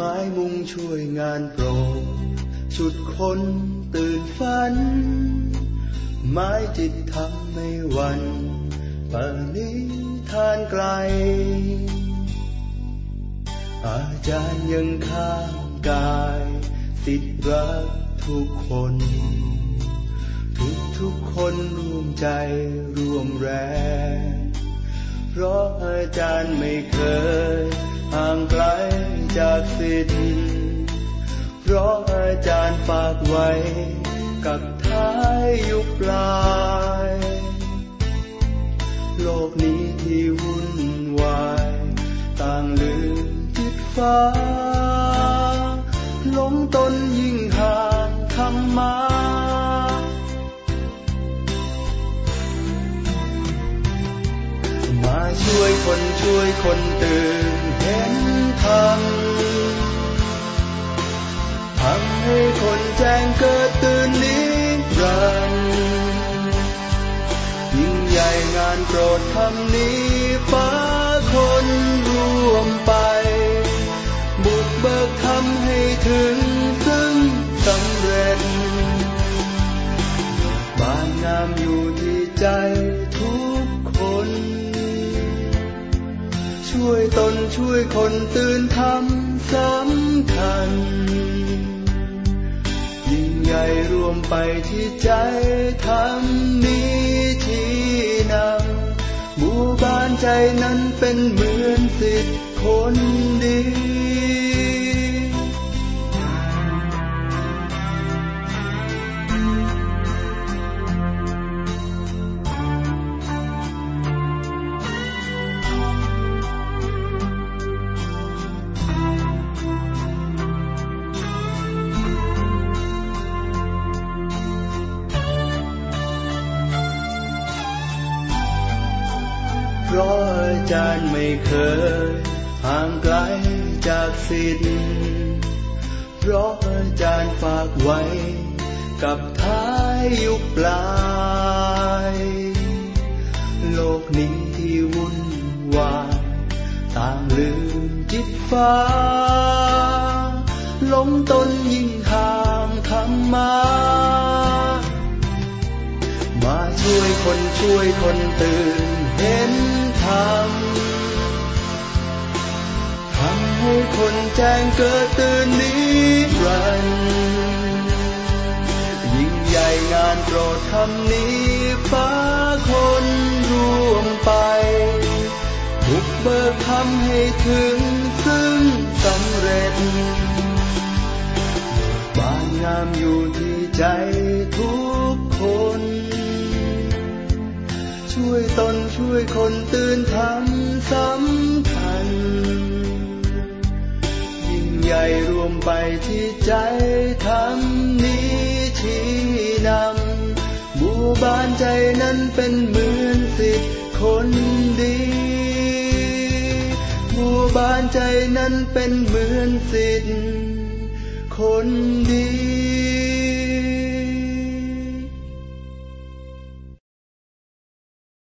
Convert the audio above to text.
ไม้มุงช่วยงานโปรดชุดคนตื่นฝัน ไม้จิตทำไม่วันปณิทานไกล อาจารย์ยังข้างกายสิทธิ์รักทุกคน ทุกทุกคนร่วมใจร่วมแรง เพราะอาจารย์ไม่เคยห่างไกล จากสิทธิ์เพราะอาจารย์ฝากไว้ กับท้ายยุคปลาย โลกนี้ที่วุ่นวาย ต่างลืมจิตฟ้าล้มต้นยิ่งห่างธรรมามาช่วยคนช่วยคนตื่นเห็นธรรม หญ่งานโปรดทำนี้ฟ้าคนรวมไป บุกเบิกทำให้ถึงซึ่งสำเร็จ บานงามอยู่ที่ใจทุกคน ช่วยตนช่วยคนตื่นทำสำคัญ ยิ่งใหญ่รวมไปที่ใจทำนี้ นั้นเป็นเหมือนสิทธิ์คน เพราะอาจารย์ไม่เคยห่างไกลจากสิทธิ์เพราะอาจารย์ฝากไว้ กับท้ายยุคปลาย โลกนี้ที่วุ่นวายต่างลืมจิตฟ้า ล้มต้นยิ่งห่างธรรมามา คนช่วยคนตื่นเห็นธรรมทำให้คนแจ้งเกิดตื่นนิรันดร์ยิ่งใหญ่งานโปรดทำนี้ฟ้าคนร่วมไปบุกเบิกทำให้ถึงซึ่งสำเร็จบานงามอยู่ที่ใจทุกคน ช่วยตนช่วยคนตื่นทำสำคัญ ยิ่งใหญ่รวมไปที่ใจทำนี้ชี้นำหมู่บ้านใจนั้นเป็นเหมือนสิทธิ์คนดีหมู่บ้านใจนั้นเป็นเหมือนสิทธิ์คนดี